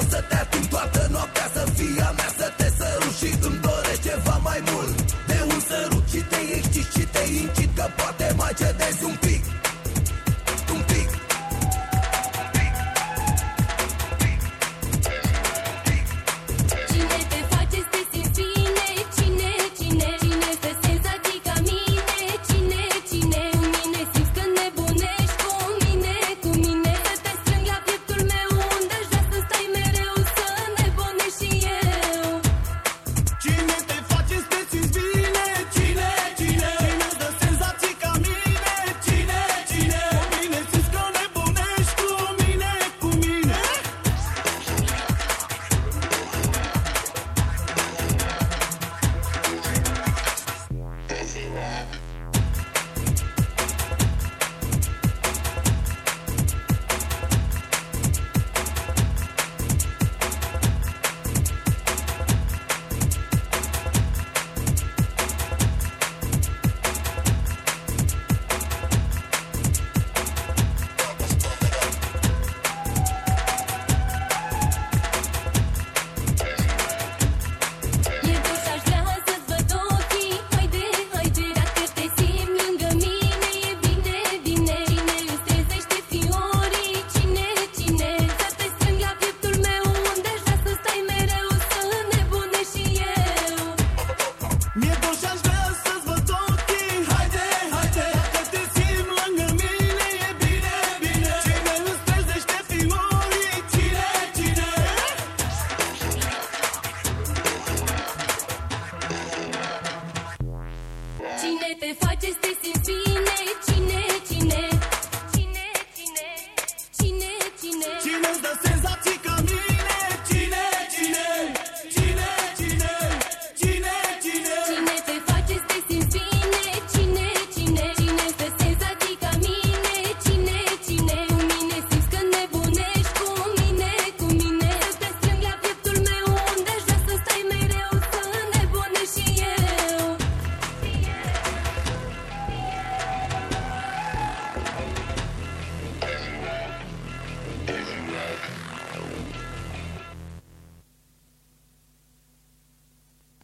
Vreau să te ating toată noaptea Să fii a mea, să te sărut Și îmi dorești ceva mai mult. De un sărut și te exciți și te incit Că poate te faci să te simți